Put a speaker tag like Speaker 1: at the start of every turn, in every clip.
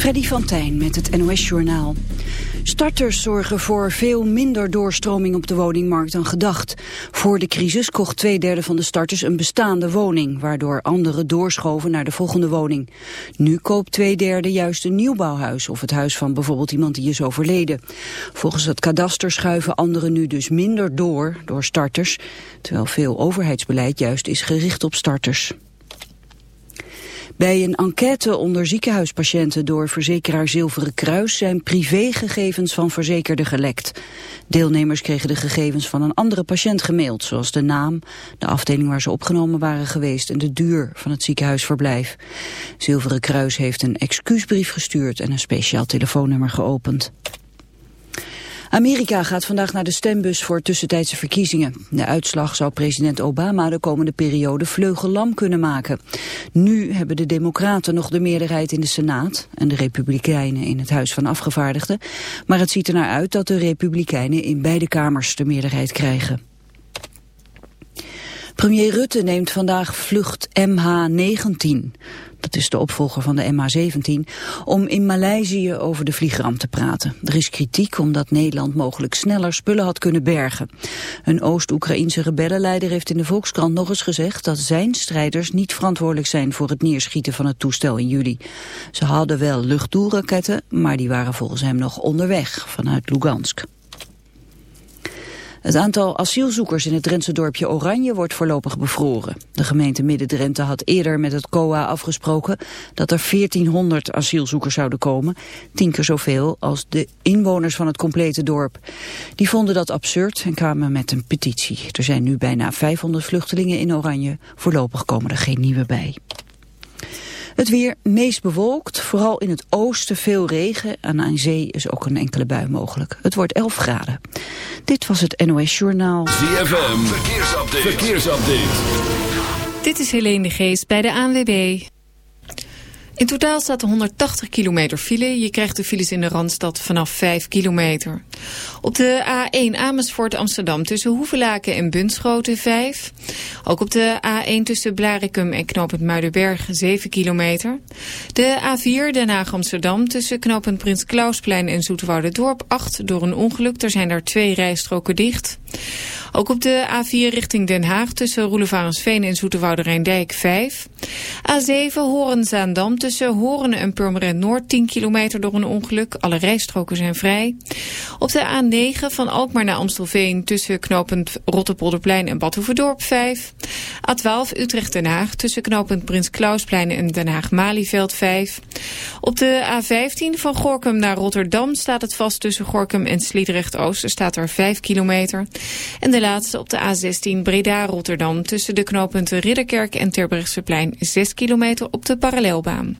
Speaker 1: Freddy van Tijn met het NOS-journaal. Starters zorgen voor veel minder doorstroming op de woningmarkt dan gedacht. Voor de crisis kocht twee derde van de starters een bestaande woning... waardoor anderen doorschoven naar de volgende woning. Nu koopt twee derde juist een nieuwbouwhuis... of het huis van bijvoorbeeld iemand die is overleden. Volgens het kadaster schuiven anderen nu dus minder door, door starters... terwijl veel overheidsbeleid juist is gericht op starters. Bij een enquête onder ziekenhuispatiënten door verzekeraar Zilveren Kruis zijn privégegevens van verzekerden gelekt. Deelnemers kregen de gegevens van een andere patiënt gemaild, zoals de naam, de afdeling waar ze opgenomen waren geweest en de duur van het ziekenhuisverblijf. Zilveren Kruis heeft een excuusbrief gestuurd en een speciaal telefoonnummer geopend. Amerika gaat vandaag naar de stembus voor tussentijdse verkiezingen. De uitslag zou president Obama de komende periode vleugellam kunnen maken. Nu hebben de democraten nog de meerderheid in de Senaat... en de republikeinen in het Huis van Afgevaardigden. Maar het ziet er naar uit dat de republikeinen in beide kamers de meerderheid krijgen. Premier Rutte neemt vandaag vlucht MH19 dat is de opvolger van de MH17, om in Maleisië over de vliegramp te praten. Er is kritiek omdat Nederland mogelijk sneller spullen had kunnen bergen. Een Oost-Oekraïnse rebellenleider heeft in de Volkskrant nog eens gezegd dat zijn strijders niet verantwoordelijk zijn voor het neerschieten van het toestel in juli. Ze hadden wel luchtdoelraketten, maar die waren volgens hem nog onderweg vanuit Lugansk. Het aantal asielzoekers in het Drentse dorpje Oranje wordt voorlopig bevroren. De gemeente Midden-Drenthe had eerder met het COA afgesproken dat er 1400 asielzoekers zouden komen. Tien keer zoveel als de inwoners van het complete dorp. Die vonden dat absurd en kwamen met een petitie. Er zijn nu bijna 500 vluchtelingen in Oranje. Voorlopig komen er geen nieuwe bij. Het weer meest bewolkt, vooral in het oosten veel regen. En aan zee is ook een enkele bui mogelijk. Het wordt 11 graden. Dit was het NOS Journaal.
Speaker 2: ZFM, verkeersupdate. verkeersupdate.
Speaker 3: Dit is Helene de Geest bij de ANWB. In totaal staat er 180 kilometer file. Je krijgt de files in de Randstad vanaf 5 kilometer. Op de A1 Amersfoort Amsterdam tussen Hoevelaken en Bunschoten 5. Ook op de A1 tussen Blarikum en knooppunt Muidenberg 7 kilometer. De A4 Den Haag Amsterdam tussen knooppunt Prins Klausplein en Dorp 8 door een ongeluk. Er zijn daar twee rijstroken dicht. Ook op de A4 richting Den Haag tussen Roelevarensveen en Zoeterwoude Rijndijk 5. A7 Horen-Zaandam tussen Horen en Purmerend Noord 10 kilometer door een ongeluk. Alle rijstroken zijn vrij. Op de A9 van Alkmaar naar Amstelveen tussen knooppunt Rotterpolderplein en Badhoevedorp 5. A12 Utrecht-Den Haag tussen knooppunt Prins Klausplein en Den Haag-Malieveld 5. Op de A15 van Gorkum naar Rotterdam staat het vast tussen Gorkum en Sliedrecht-Oost. Er staat er 5 kilometer. En de laatste op de A16 Breda-Rotterdam tussen de knooppunten Ridderkerk en Terbrechtseplein 6 kilometer op de parallelbaan.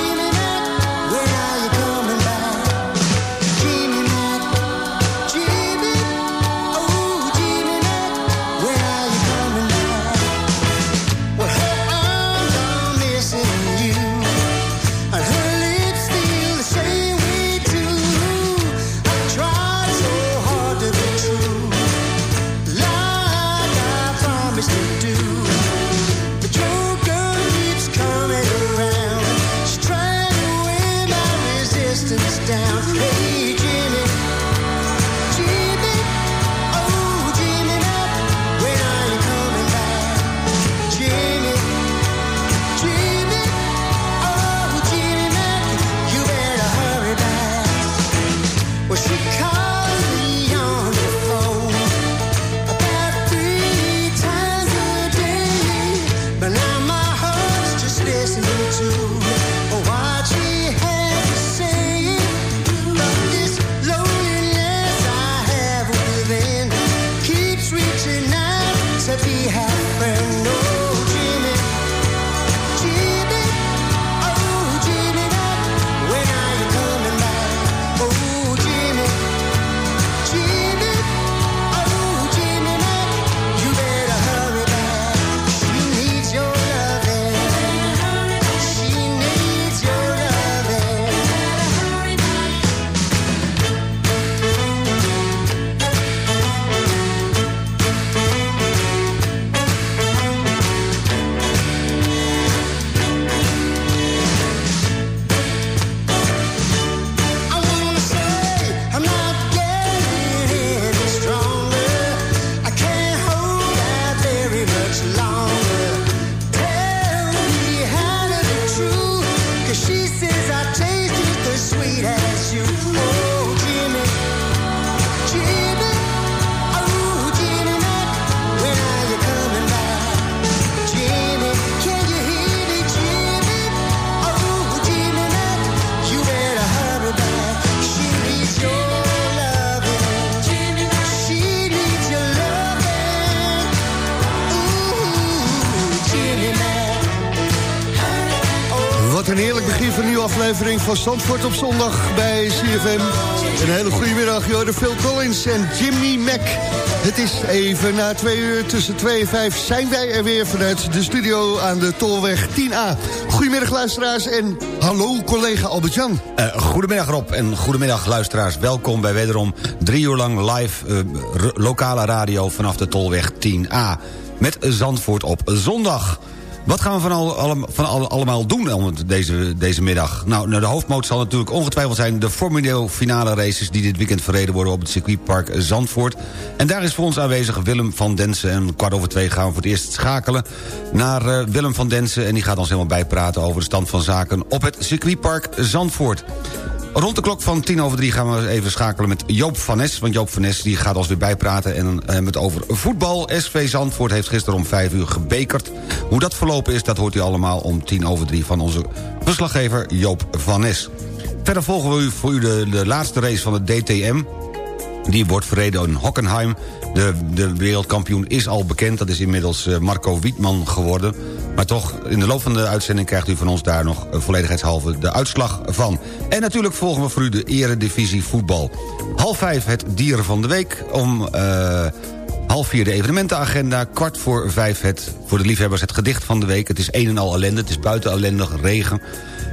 Speaker 4: Aflevering van Zandvoort op zondag bij CFM. Een hele goede middag, de Phil Collins en Jimmy Mac. Het is even na twee uur, tussen twee en vijf zijn wij er weer vanuit de studio aan de Tolweg 10A. Goedemiddag luisteraars en hallo collega Albert-Jan.
Speaker 5: Uh, goedemiddag Rob en goedemiddag luisteraars. Welkom bij wederom drie uur lang live uh, lokale radio vanaf de Tolweg 10A. Met Zandvoort op zondag. Wat gaan we van, al, van al, allemaal doen deze, deze middag? Nou, de hoofdmoot zal natuurlijk ongetwijfeld zijn... de Formule finale races die dit weekend verreden worden... op het circuitpark Zandvoort. En daar is voor ons aanwezig Willem van Densen. En kwart over twee gaan we voor het eerst schakelen naar uh, Willem van Densen... en die gaat ons helemaal bijpraten over de stand van zaken... op het circuitpark Zandvoort. Rond de klok van tien over drie gaan we even schakelen met Joop van Nes. Want Joop van Nes die gaat ons weer bijpraten en hebben het over voetbal. SV Zandvoort heeft gisteren om vijf uur gebekerd. Hoe dat verlopen is, dat hoort u allemaal om tien over drie... van onze verslaggever Joop van Nes. Verder volgen we u voor u de, de laatste race van de DTM. Die wordt verreden in Hockenheim. De, de wereldkampioen is al bekend. Dat is inmiddels eh, Marco Wietman geworden. Maar toch, in de loop van de uitzending krijgt u van ons daar nog eh, volledigheidshalve de uitslag van. En natuurlijk volgen we voor u de eredivisie voetbal. Half vijf het dieren van de week. Om uh, half vier de evenementenagenda. Kwart voor vijf het, voor de liefhebbers het gedicht van de week. Het is een en al ellende. Het is buiten ellendig, regen.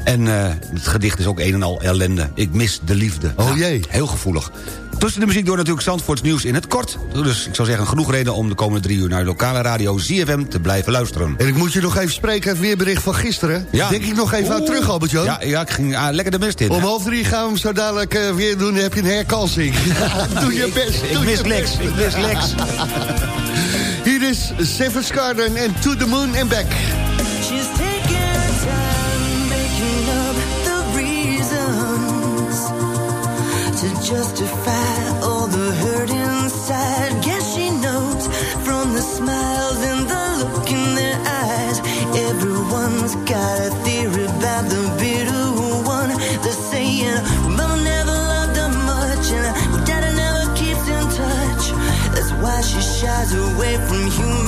Speaker 5: En uh, het gedicht is ook een en al ellende. Ik mis de liefde.
Speaker 4: Oh jee.
Speaker 5: heel gevoelig. Tussen de muziek door natuurlijk Zandvoorts nieuws in het kort. Dus ik zou zeggen, genoeg reden om de komende drie uur... naar de lokale radio ZFM te blijven luisteren.
Speaker 4: En ik moet je nog even spreken, het weerbericht van gisteren.
Speaker 5: Ja.
Speaker 4: Denk ik nog even aan terug, Albert-Jan.
Speaker 5: Ja, ja, ik ging ah, lekker de mist in.
Speaker 4: Om half drie gaan we hem zo dadelijk eh, weer doen, dan heb je een herkansing. doe je best.
Speaker 5: Ik
Speaker 4: doe
Speaker 5: mis Lex, ik mis Lex.
Speaker 4: Hier is Seven's Garden en To The Moon and Back.
Speaker 6: Justify all the hurt inside. Guess she knows from the smiles and the look in their eyes. Everyone's got a theory about the bitter one. They're saying, Mama never loved her much, and Daddy never keeps in touch. That's why she shies away from human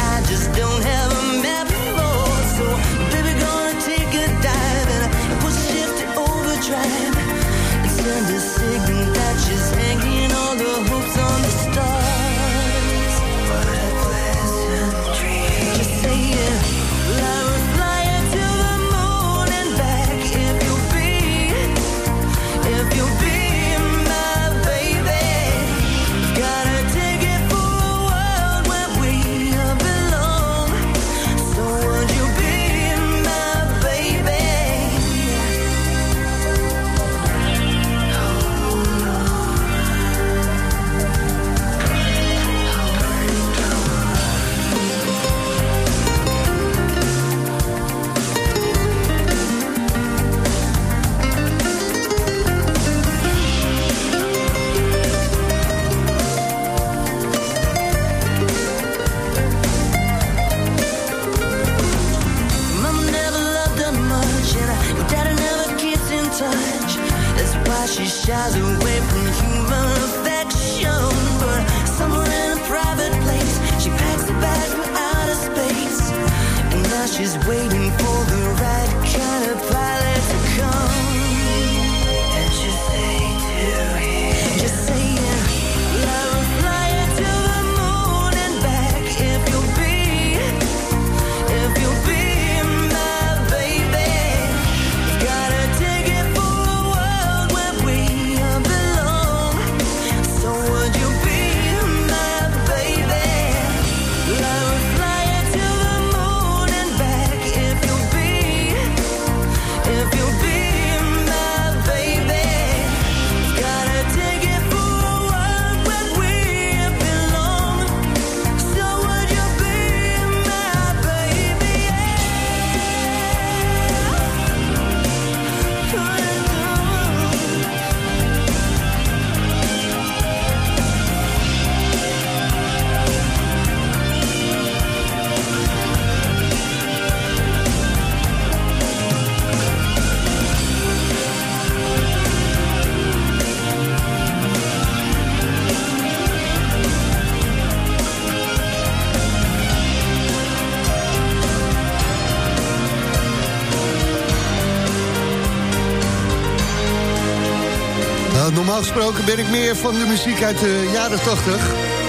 Speaker 4: gesproken ben ik meer van de muziek uit de jaren 80.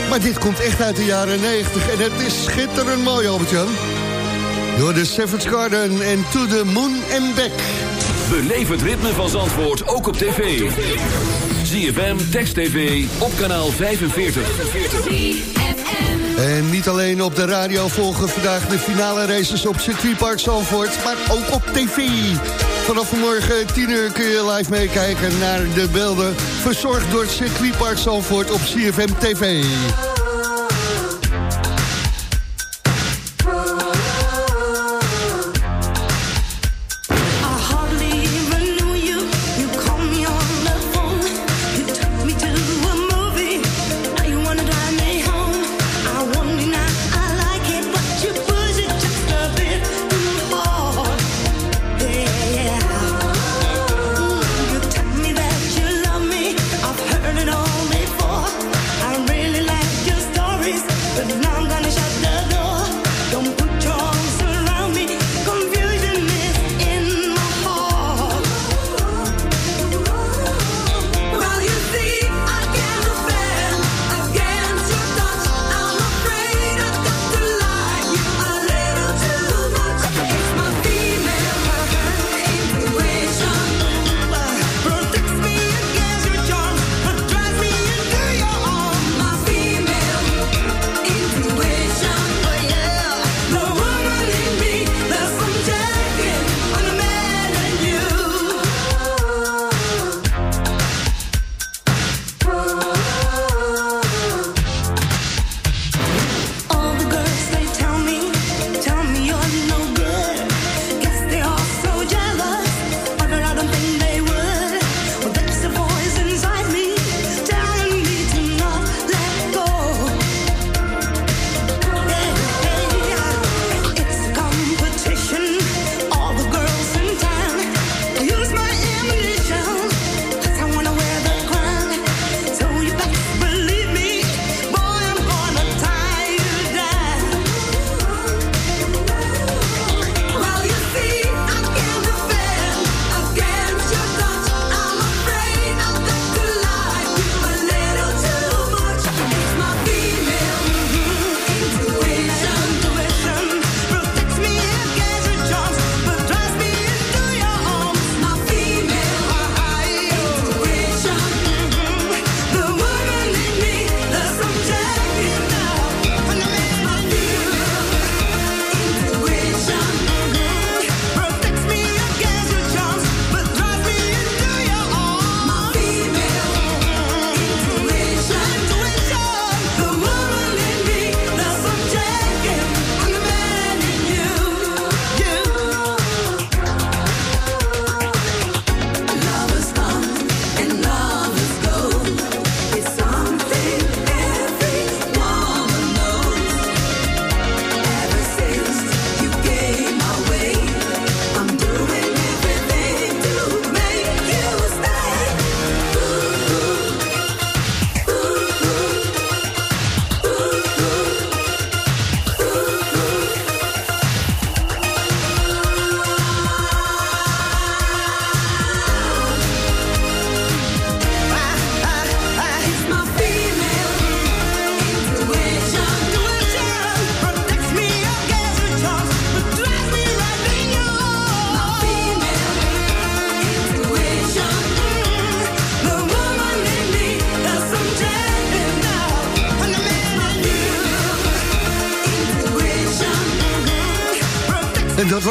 Speaker 4: Maar dit komt echt uit de jaren 90. En het is schitterend mooi, Albert-Jan. Door de Seventh Garden en To The Moon and Back.
Speaker 2: Beleef het ritme van Zandvoort ook op tv. ZFM, Text TV, op kanaal 45.
Speaker 7: En niet alleen op de radio volgen vandaag de finale races op circuitpark Zandvoort, maar ook op tv. Vanaf vanmorgen 10 uur kun je live meekijken naar de beelden... verzorgd door het circuitpark Zandvoort op CFM TV.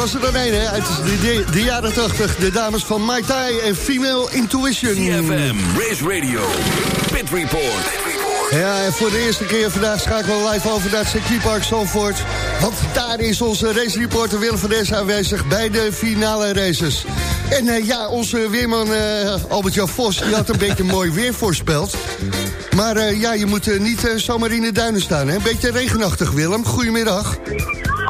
Speaker 7: Was er dan een, hè, uit de, de, de jaren 80. De dames van Mai Tai en Female Intuition.
Speaker 8: CFM, Race Radio, Pit Report.
Speaker 7: Ja, en voor de eerste keer vandaag schakelen we live over naar het circuitpark Zandvoort. Want daar is onze racereporter Willem van Des aanwezig bij de finale races. En eh, ja, onze weerman eh, Albert-Jan Vos, die had een beetje mooi weer voorspeld. Maar eh, ja, je moet niet zomaar in de duinen staan, hè? Een beetje regenachtig, Willem. Goedemiddag.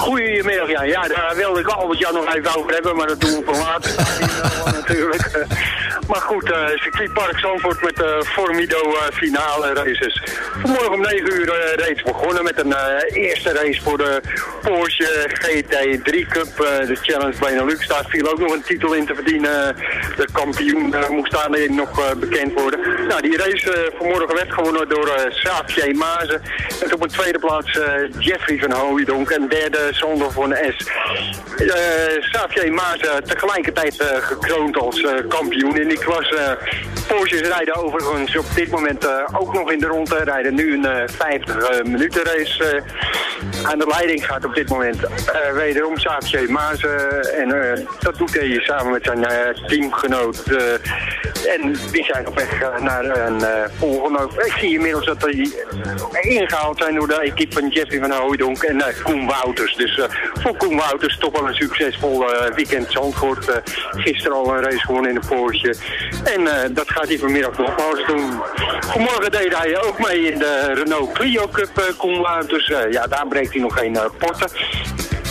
Speaker 9: Goedemiddag, ja. Ja, daar wilde ik Albert Jan nog even over hebben, maar dat doen we voor later. natuurlijk. Maar goed, eh circuitpark Zandvoort met de Formido eh, finale races. Vanmorgen om 9 uur eh, reeds begonnen met een eh, eerste race voor de Porsche GT3 Cup. eh, de Challenge Benelux. Daar viel ook nog een titel in te verdienen. De kampioen eh, moest daar nog eh, bekend worden. Nou, die race eh, vanmorgen werd gewonnen door uh, Saafje Mazen. En op de tweede plaats eh, Jeffrey van Hooijdonk. En derde Zonder van S. Uh, Saafje Mazen tegelijkertijd eh, gekroond als eh, kampioen in die klasse. Porsches rijden overigens op dit moment eh, ook nog in de ronde. Rijden nu een eh, 50 minuten race. eh. aan de leiding gaat op dit moment eh, wederom Xavier Maasen. En eh, dat doet hij samen met zijn eh, teamgenoot. eh. en die zijn op weg eh, naar een eh, volgende. Ik zie inmiddels dat die ingehaald zijn door de equipe van Jeffrey van Hooijdonk en eh, Koen Wouters. Dus eh, voor Koen Wouters toch wel een succesvol eh, weekend Zandvoort. Eh, gisteren al een race gewonnen in een Porsche. En eh, dat gaat hij vanmiddag nogmaals doen. Vanmorgen deed hij ook mee in de Renault Clio Cup, eh, Koen Wouters. Eh, ja, daar breekt hij nog geen eh, potten.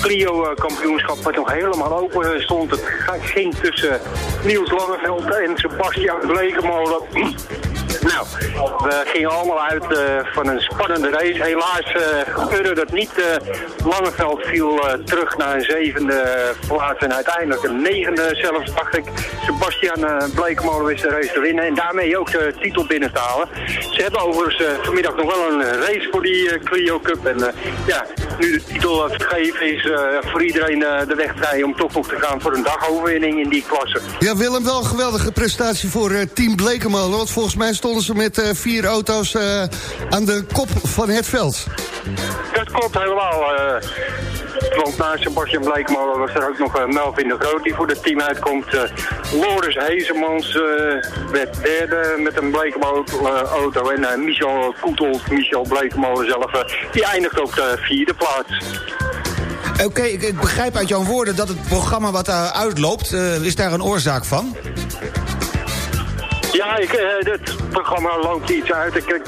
Speaker 9: Clio-kampioenschap wat nog helemaal open stond. Het ging tussen Niels Langeveld en Sebastian Blekemolen. Nou, we gingen allemaal uit eh, van een spannende race. Helaas gebeurde dat niet. Eh, Langeveld viel terug naar een zevende plaats en uiteindelijk een negende zelfs, dacht ik. Sebastian uh, Blekemolen wist de race te winnen en daarmee ook de titel binnen te halen. Ze hebben overigens vanmiddag nog wel een race voor die Clio Cup. En ja, nu de titel vergeven is voor iedereen de weg vrij om toch nog te gaan voor een dagoverwinning in die klasse.
Speaker 4: Ja, Willem, wel een geweldige prestatie voor Team Blekemolen. Want volgens mij stonden ze met eh, vier auto's eh, aan de kop van het veld.
Speaker 9: Dat klopt helemaal. eh, want na Sebastian Bleekmolen was er ook nog Melvin de Groot die voor het team uitkomt. Loris Hezemans werd derde met een Bleekmolen-auto. en Michel Koetelt, Michel Bleekmolen zelf, die eindigt op de vierde plaats.
Speaker 5: Oké, ik, ik begrijp uit jouw woorden dat het programma wat daar uitloopt... is daar een oorzaak van?
Speaker 9: Ja, ik, eh, het programma loopt iets uit. Ik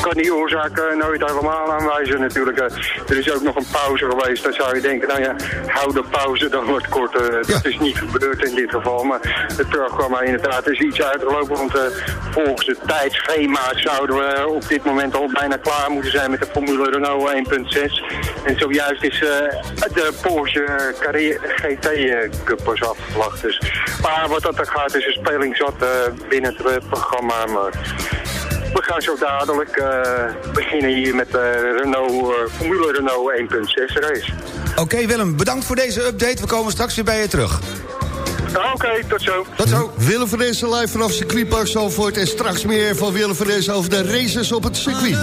Speaker 9: kan die oorzaak eh, nooit helemaal aanwijzen natuurlijk. Eh, er is ook nog een pauze geweest. Dan zou je denken, nou ja, hou de pauze dan wat korter. Dat is niet gebeurd in dit geval. Maar het programma inderdaad is iets uitgelopen. Want eh, volgens het tijdschema zouden we op dit moment al bijna klaar moeten zijn met de Formule Renault 1.6. En zojuist is eh, de Porsche Carrera GT eh, Cup pas afgevlacht. Dus. Maar wat dat er gaat is een speling zat eh, binnen het eh, programma. Maar we gaan zo dadelijk eh, beginnen hier met de Renault, eh, Formule Renault 1.6 race.
Speaker 5: Oké, Willem, bedankt voor deze update. We komen straks weer bij je terug.
Speaker 9: Ah, Oké, tot zo.
Speaker 5: Tot zo.
Speaker 4: Willem van Dezen live vanaf circuitpark Zalvoort. En straks meer van Willem van Dezen over de races op het circuit.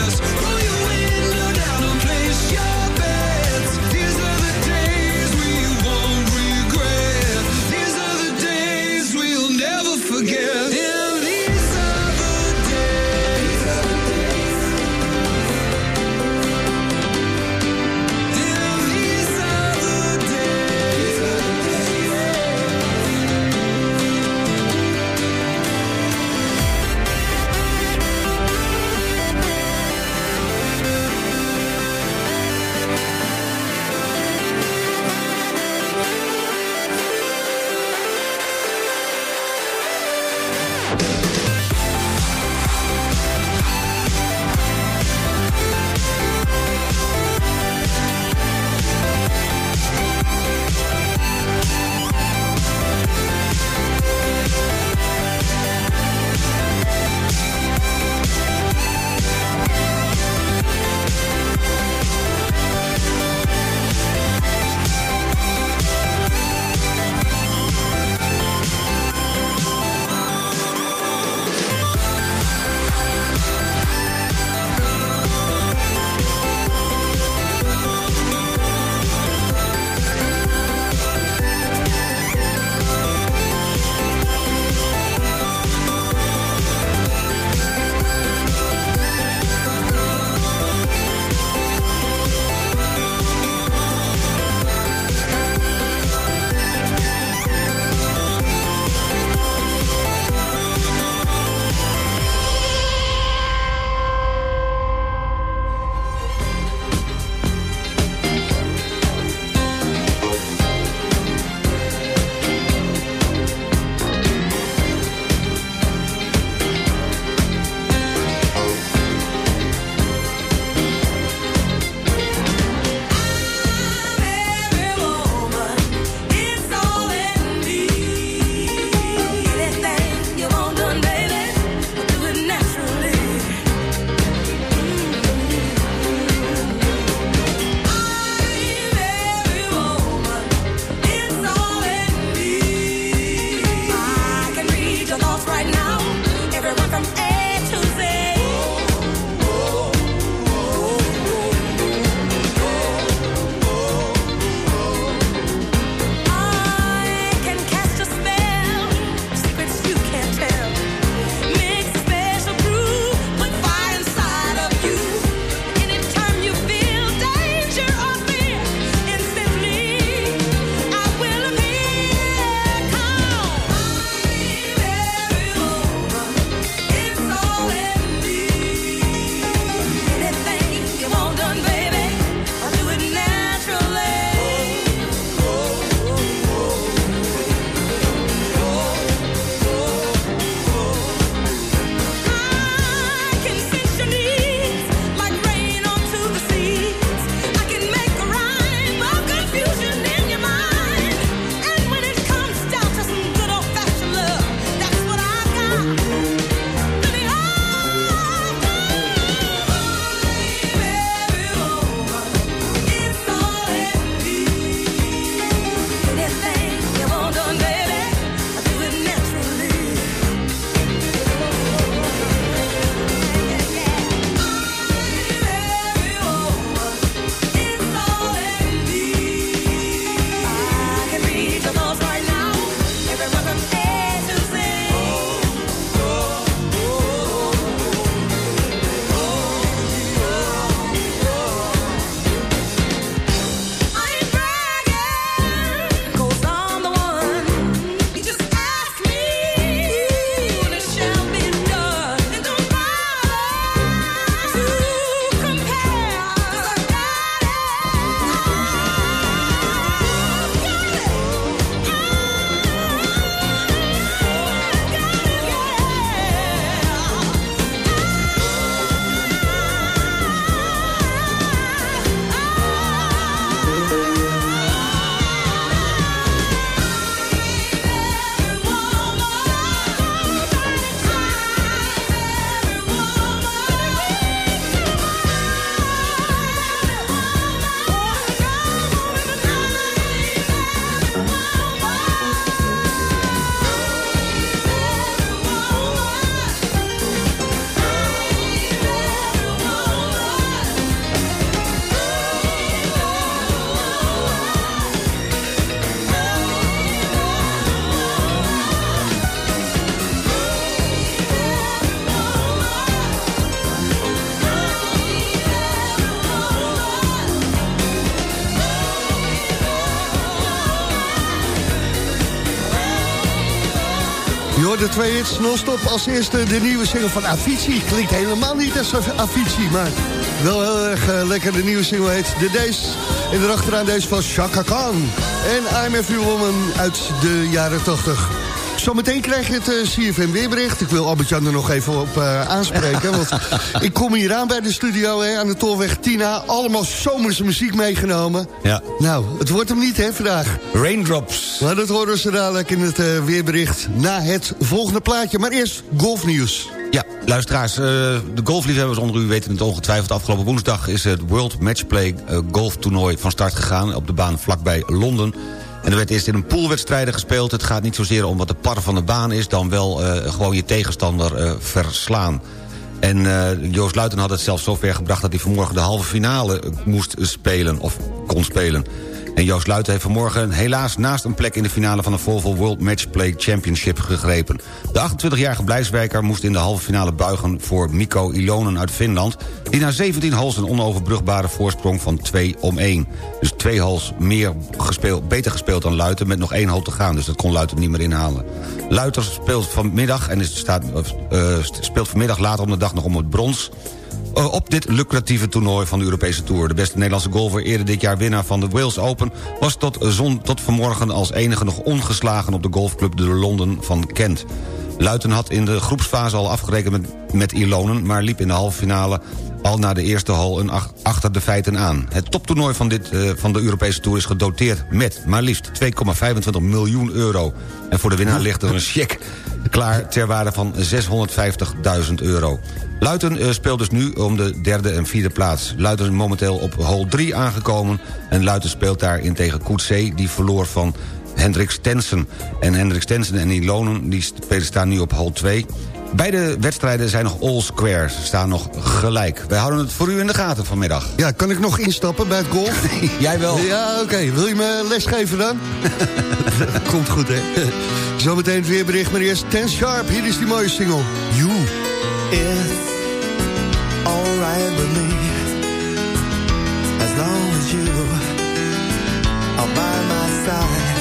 Speaker 4: just de twee hits non-stop. Als eerste de nieuwe single van Avicii. Klinkt helemaal niet als Avicii, maar wel heel erg eh, lekker. De nieuwe single heet The Days. En erachteraan deze van Chaka Khan. En I'm Every Woman uit de jaren 80. Zometeen krijg je het uh, CFM weerbericht. Ik wil Albert-Jan er nog even op uh, aanspreken. want ik kom hier aan bij de studio hè, aan de Tolweg Tina. Allemaal zomerse muziek meegenomen.
Speaker 5: Ja.
Speaker 4: Nou, het wordt hem niet hè vandaag.
Speaker 5: Raindrops.
Speaker 4: Maar dat horen ze dadelijk in het uh, weerbericht na het volgende plaatje. Maar eerst golfnieuws.
Speaker 5: Ja, luisteraars, de golfliefhebbers onder u weten het ongetwijfeld. Afgelopen woensdag is het World Matchplay uh, golftoernooi van start gegaan... op de baan vlakbij Londen. En er werd eerst in een poolwedstrijden gespeeld. Het gaat niet zozeer om wat de par van de baan is... dan wel uh, gewoon je tegenstander uh, verslaan. En uh, Joost Luiten had het zelfs zover gebracht... dat hij vanmorgen de halve finale moest spelen, of kon spelen. En Joost Luiten heeft vanmorgen helaas naast een plek in de finale... van de Volvo World Matchplay Championship gegrepen. De 28-jarige Blijswijker moest in de halve finale buigen... voor Mikko Ilonen uit Finland... die na 17 hals een onoverbrugbare voorsprong van 2 om 1. Dus twee hals meer gespeeld, beter gespeeld dan Luiten... met nog één hal te gaan, dus dat kon Luiten niet meer inhalen. Luiten speelt vanmiddag, en is, staat, uh, speelt vanmiddag later om de dag nog om het brons... Uh, op dit lucratieve toernooi van de Europese Tour. De beste Nederlandse golfer, eerder dit jaar winnaar van de Wales Open... was tot, zon, tot vanmorgen als enige nog ongeslagen op de golfclub de Londen van Kent. Luiten had in de groepsfase al afgerekend met, met Ilonen... maar liep in de halve finale al na de eerste hal een ach, achter de feiten aan. Het toptoernooi van, dit, uh, van de Europese Tour is gedoteerd met maar liefst 2,25 miljoen euro. En voor de winnaar ligt er een cheque klaar ter waarde van 650.000 euro. Luiten uh, speelt dus nu om de derde en vierde plaats. Luiten is momenteel op hole 3 aangekomen... en Luiten speelt daarin tegen Koetsee, die verloor van Hendrik Stensen. En Hendrik Stensen en Ilonen die staan nu op hole 2... Beide wedstrijden zijn nog all square. Ze staan nog gelijk. Wij houden het voor u in de gaten vanmiddag.
Speaker 4: Ja, kan ik nog instappen bij het golf?
Speaker 5: Jij wel.
Speaker 4: Ja, oké. Okay. Wil je me lesgeven dan? Komt goed, hè? Zometeen het weerbericht, maar eerst Ten Sharp. Hier is die mooie single. You.
Speaker 6: It's alright with me As long as you are by my side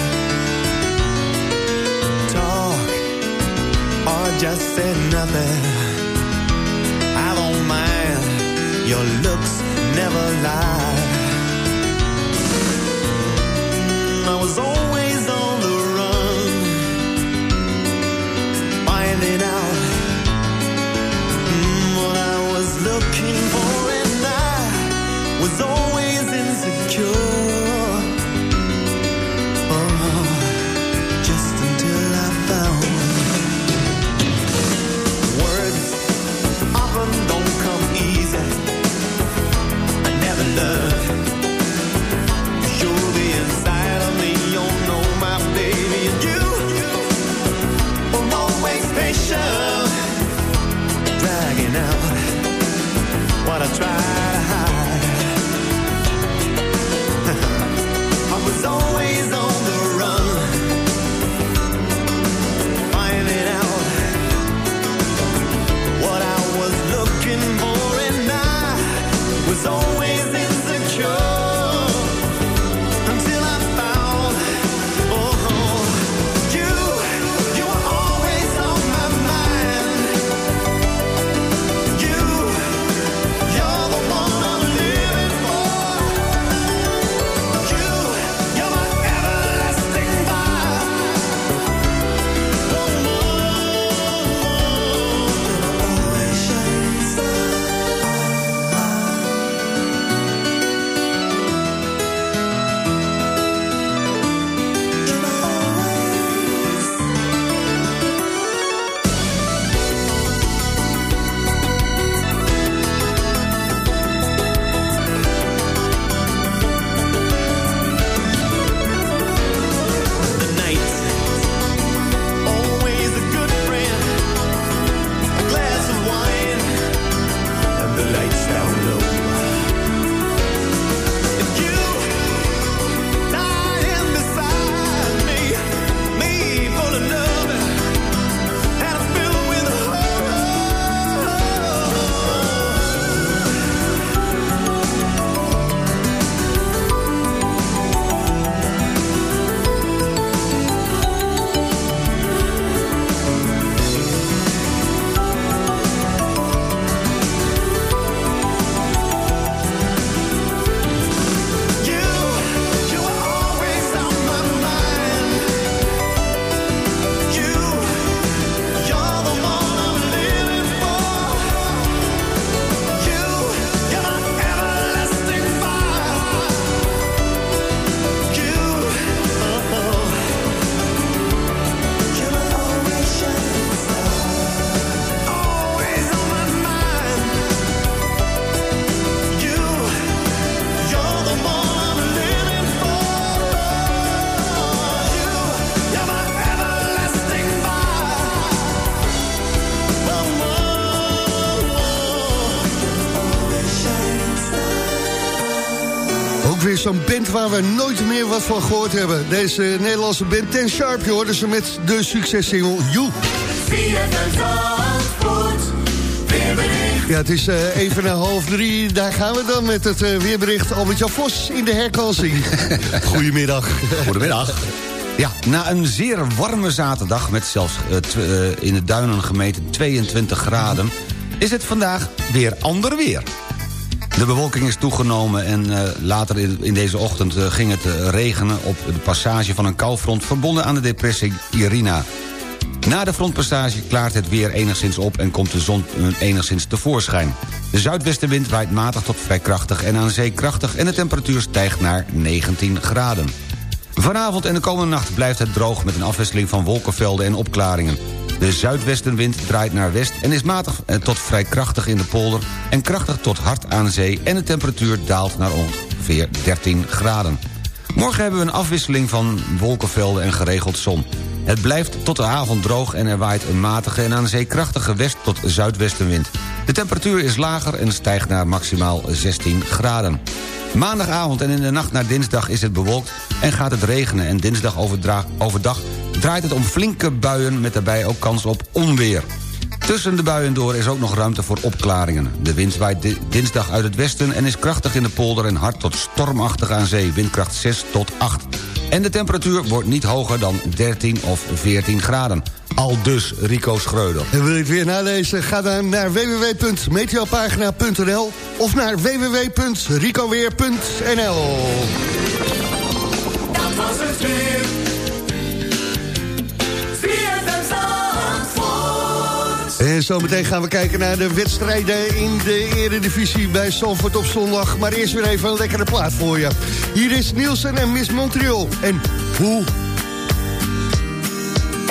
Speaker 6: just say nothing. I don't mind, your looks never lie. I was always gotta try to hide.
Speaker 4: Zo'n band waar we nooit meer wat van gehoord hebben. Deze Nederlandse band Ten Sharp, je hoorde ze met de successingle You. Ja, het is eh, even na half drie. Daar gaan we dan met het eh, weerbericht. Albert-Jan Vos in de herkansing. Goedemiddag.
Speaker 5: Goedemiddag. Ja, na een zeer warme zaterdag met zelfs eh, in de duinen gemeten 22 graden... is het vandaag weer ander weer. De bewolking is toegenomen en eh, later in, deze ochtend eh, ging het eh, regenen... op de passage van een koufront verbonden aan de depressie Irina. Na de frontpassage klaart het weer enigszins op en komt de zon enigszins tevoorschijn. De zuidwestenwind waait matig tot vrij krachtig en aan zee krachtig... en de temperatuur stijgt naar 19 graden. Vanavond en de komende nacht blijft het droog... met een afwisseling van wolkenvelden en opklaringen. De zuidwestenwind draait naar west en is matig eh, tot vrij krachtig in de polder... en krachtig tot hard aan zee en de temperatuur daalt naar ongeveer 13 graden. Morgen hebben we een afwisseling van wolkenvelden en geregeld zon. Het blijft tot de avond droog en er waait een matige en aan zee krachtige west- tot zuidwestenwind. De temperatuur is lager en stijgt naar maximaal 16 graden. Maandagavond en in de nacht naar dinsdag is het bewolkt en gaat het regenen... en dinsdag overdag draait het om flinke buien met daarbij ook kans op onweer. Tussen de buien door is ook nog ruimte voor opklaringen. De wind waait di- dinsdag uit het westen en is krachtig in de polder... en hard tot stormachtig aan zee, windkracht 6 tot 8. En de temperatuur wordt niet hoger dan 13 of 14 graden. Al dus Rico Schreuder.
Speaker 4: En wil je het weer nalezen? Ga dan naar www.meteopagina.nl of naar www.ricoweer.nl
Speaker 6: Dat was het weer.
Speaker 4: En zometeen gaan we kijken naar de wedstrijden in de eredivisie bij Salford op zondag. Maar eerst weer even een lekkere plaat voor je. Hier is Nielsen en Miss Montreal. En hoe?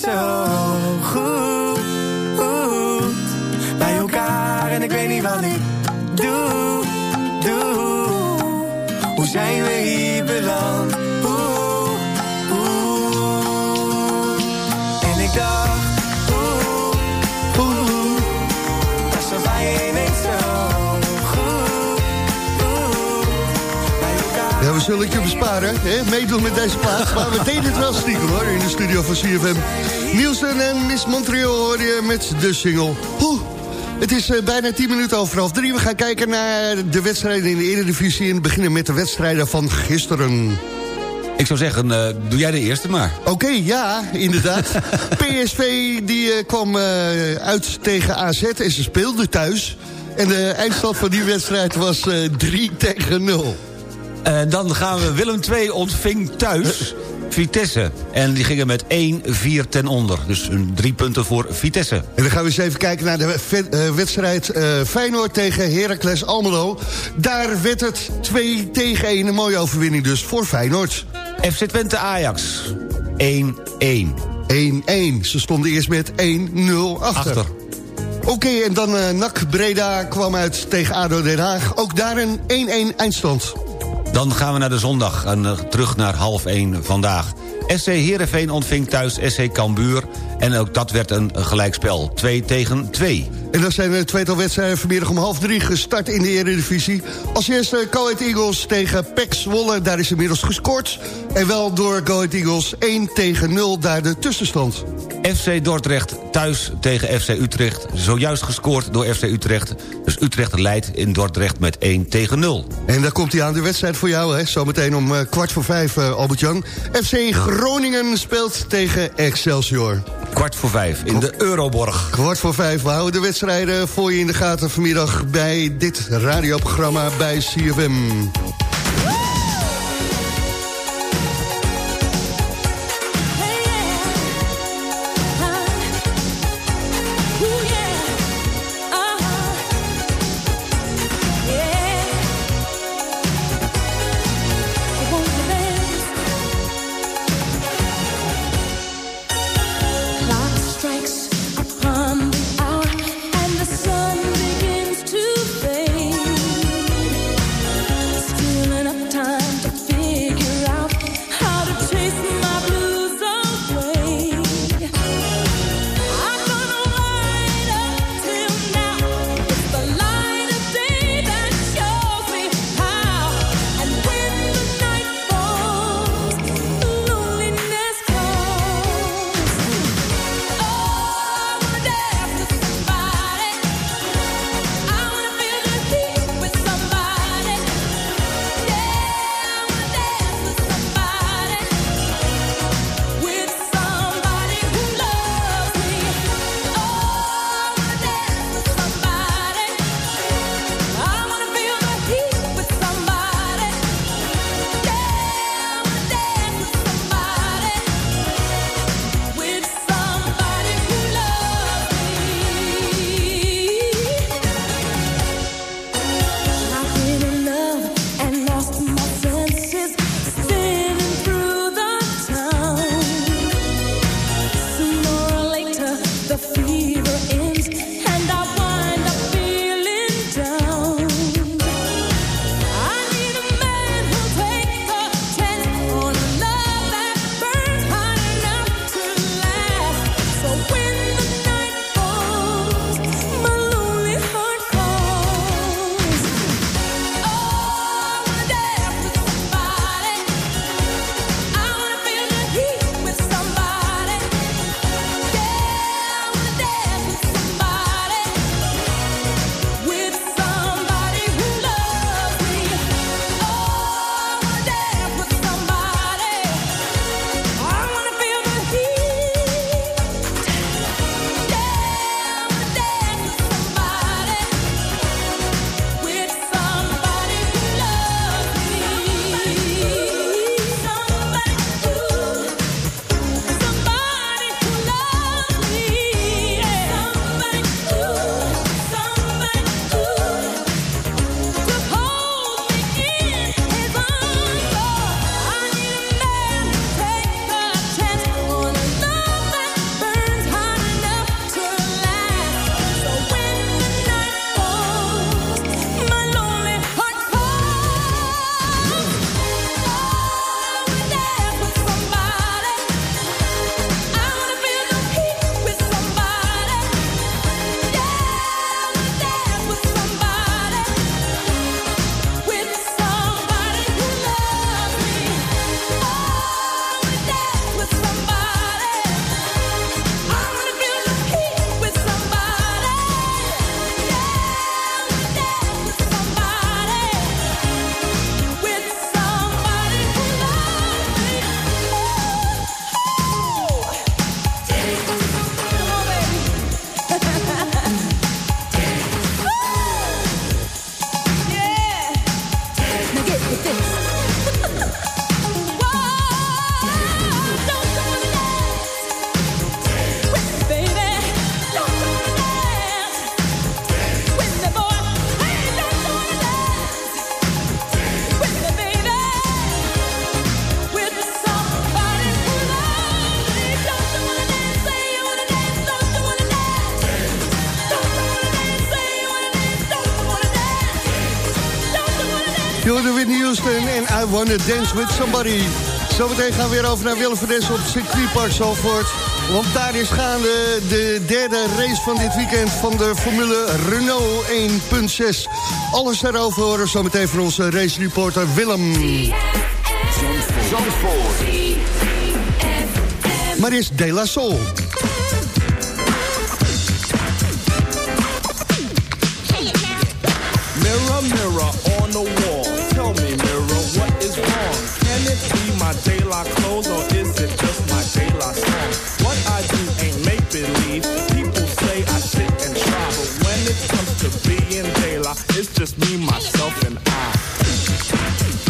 Speaker 10: bij elkaar.
Speaker 4: Ja, we zullen het je besparen, hè? meedoen met deze plaat. Maar we deden het wel stiekem hoor, in de studio van CFM. Nielsen en Miss Montreal hoor je met de single. Oeh. Het is eh, bijna 10 minuten over half drie. We gaan kijken naar de wedstrijden in de Eredivisie... en beginnen met de wedstrijden van gisteren.
Speaker 5: Ik zou zeggen, eh, doe jij de eerste maar.
Speaker 4: Oké, ja, inderdaad. PSV die eh, kwam uit tegen AZ en ze speelden thuis. En de eindstand van die wedstrijd was eh 3 tegen 0.
Speaker 5: Eh, dan gaan we Willem II ontving thuis Vitesse. En die gingen met 1-4 ten onder. Dus een drie punten voor Vitesse.
Speaker 4: En dan gaan we eens even kijken naar de eh, wedstrijd eh, Feyenoord tegen Heracles Almelo. Daar werd het 2 tegen 1. Een mooie overwinning dus voor Feyenoord.
Speaker 5: FC Twente Ajax 1-1.
Speaker 4: 1-1. Ze stonden eerst met 1-0 achter.
Speaker 5: Achter.
Speaker 4: Oké, en dan eh NAC Breda kwam uit tegen ADO Den Haag. Ook daar een 1-1 eindstand.
Speaker 5: Dan gaan we naar de zondag en eh, terug naar half 1 vandaag. SC Heerenveen ontving thuis SC Cambuur. En ook dat werd een gelijkspel. 2 tegen 2.
Speaker 4: En dan zijn er een tweetal wedstrijden vanmiddag om half drie gestart in de Eredivisie. Als eerste Go Ahead Eagles tegen PEC Zwolle, daar is inmiddels gescoord. En wel door Go Ahead Eagles 1 tegen 0, daar de tussenstand.
Speaker 5: FC Dordrecht thuis tegen FC Utrecht. Zojuist gescoord door FC Utrecht. Dus Utrecht leidt in Dordrecht met 1 tegen 0.
Speaker 4: En daar komt hij aan de wedstrijd voor jou, hè? Zometeen om eh, kwart voor vijf, eh, Albert-Jan. FC Groningen speelt tegen Excelsior.
Speaker 5: Kwart voor vijf in de Euroborg.
Speaker 4: Kwart voor vijf, we houden de wedstrijden voor je in de gaten vanmiddag... bij dit radioprogramma bij CFM. Dance With Somebody. Zometeen gaan we weer over naar Willem van Dessen op circuitpark Zalvoort. Want daar is gaande de derde race van dit weekend van de Formule Renault 1.6. Alles daarover horen zometeen van onze race reporter Willem. Maar is De La Soul.
Speaker 11: Myself, and I.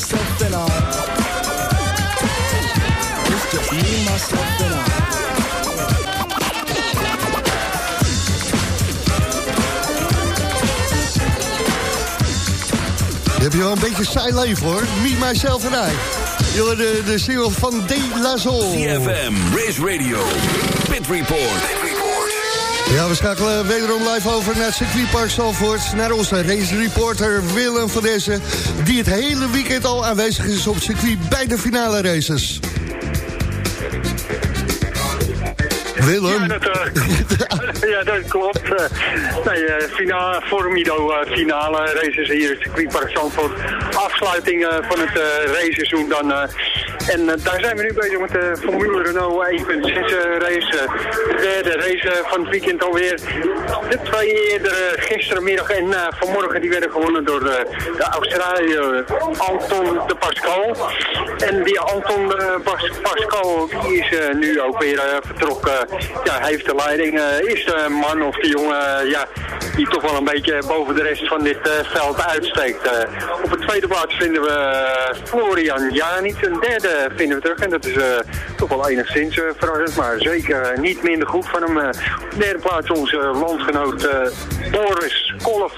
Speaker 11: myself, and I. It's just me, myself, and I.
Speaker 4: Je hebt je wel een beetje saai leven hoor. Me, myself en I. Jullie de, de single van De La Soul.
Speaker 2: CFM, Race Radio, Pit Report.
Speaker 4: Ja, we schakelen wederom live over naar het circuitpark Zalvoort. Naar onze race reporter Willem van Dessen. Die het hele weekend al aanwezig is op het circuit bij de finale races. Willem.
Speaker 9: Ja, dat, eh, klopt. Eh, nee, eh, finale, Formido finale races hier in het circuitpark Zandvoort. Afsluiting van het raceseizoen dan. en daar zijn we nu bezig met de Formule Renault 1.6 race. de derde race van het weekend alweer. De twee eerdere gisterenmiddag en eh, vanmorgen die werden gewonnen door eh, de Australiër Anton de Pascal. En die Anton de Pas- Pascal die is eh, nu ook weer vertrokken. Ja, hij heeft de leiding. is de man of de jongen ja, die toch wel een beetje boven de rest van dit eh, veld uitsteekt. Eh, op de tweede plaats vinden we eh, Florian Janic. Een derde vinden we terug. En dat is toch wel enigszins verrassend. Maar zeker niet minder goed van hem. Op de derde plaats onze landgenoot Boris Kolf.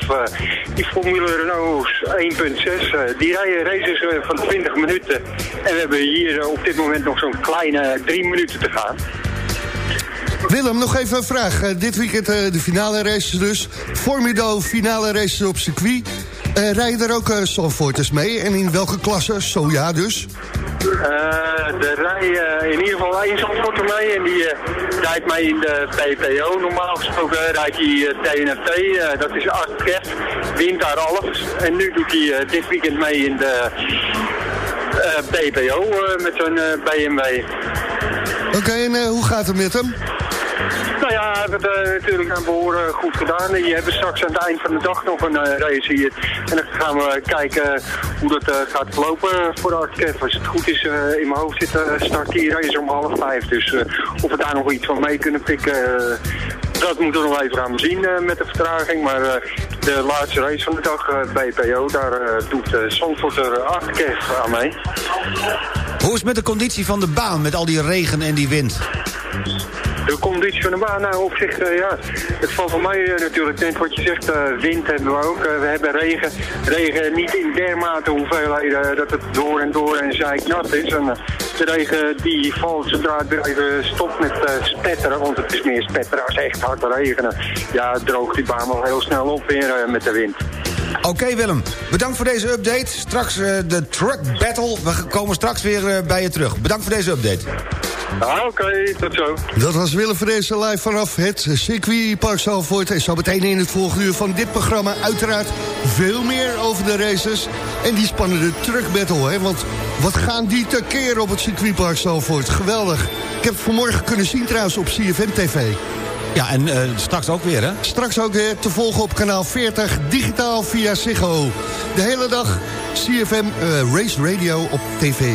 Speaker 9: die Formule Renault 1.6. eh, die rijden races van 20 minuten. En we hebben hier op dit moment nog zo'n kleine drie minuten te gaan.
Speaker 4: Willem, nog even een vraag. Eh, dit weekend eh, de finale races dus. Formido finale races op circuit. Eh rijden er ook uh, Zandvoorters mee? En in welke klasse? Zo ja dus.
Speaker 9: Uh, er rijdt in ieder geval één Zandvoorter mee en die rijdt mee in de PPO. Normaal gesproken rijdt hij TNFT, dat is Art Kert, wint daar alles. En nu doet hij dit weekend mee in de PPO met zijn BMW.
Speaker 4: Oké, en hoe gaat het met hem?
Speaker 9: Nou ja, we hebben het natuurlijk aan behoren goed gedaan. Je hebt straks aan het eind van de dag nog een uh, race hier. En dan gaan we kijken hoe dat uh, gaat verlopen voor de Artkev. Als het goed is, uh, in mijn hoofd zit start die race om half vijf. Dus of we daar nog iets van mee kunnen pikken, dat moeten we nog even gaan zien met de vertraging. Maar de laatste race van de dag, BPO, daar doet uh, Zandvoort er aan mee.
Speaker 5: Hoe is het met de conditie van de baan, met al die regen en die wind?
Speaker 9: De conditie van de baan, nou op zich, uh, ja, het valt voor mij uh, natuurlijk net wat je zegt, uh, wind hebben we ook. we hebben regen, regen niet in dermate hoeveelheden dat het door en door en zeiknat is. En, de regen die valt zodra het even stopt met spetteren, want het is meer spetteren als echt hard regenen. Ja, droogt die baan wel heel snel op weer met de wind.
Speaker 5: Oké Willem, bedankt voor deze update. Straks de truck battle, we komen straks weer bij je terug. Bedankt voor deze update.
Speaker 9: Ah, oké, tot zo.
Speaker 4: Dat was Willem Vrezen live vanaf het circuitpark Zalvoort. En zo meteen in het volgende uur van dit programma uiteraard veel meer over de races. En die spannende truck battle, hè. Want wat gaan die tekeer op het circuitpark Zalvoort? Geweldig. Ik heb het vanmorgen kunnen zien trouwens op CFM TV.
Speaker 5: Ja, en uh, straks ook weer, hè?
Speaker 4: Straks ook weer te volgen op kanaal 40, digitaal via Ziggo. De hele dag CFM uh, Race Radio op tv.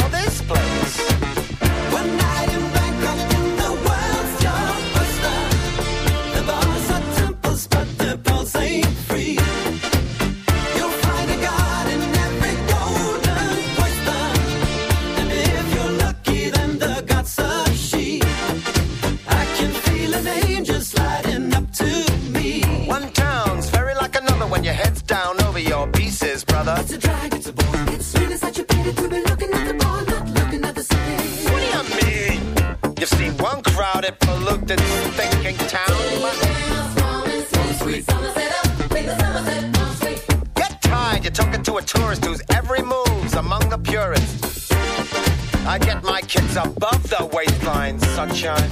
Speaker 12: It's a drag, it's a bore. It's really such a pity to be looking at the ball, not at the city. What do you mean? You one crowded, town. Get tired, you're talking to a tourist who's every move's among the purist. I get my kids above the waistline, sunshine.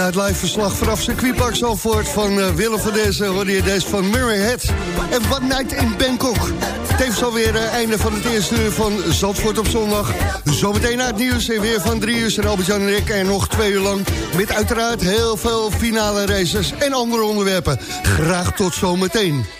Speaker 13: na het live verslag vanaf circuitpark Zalvoort van uh, Willem van Dezen... hoorde je deze van Murray Head en One Night in Bangkok. Tevens alweer uh, einde van het eerste uur van Zandvoort op zondag. Zometeen na het nieuws en weer van drie uur zijn Albert-Jan en ik... en nog twee uur lang met uiteraard heel veel finale races en andere onderwerpen. Graag tot zometeen.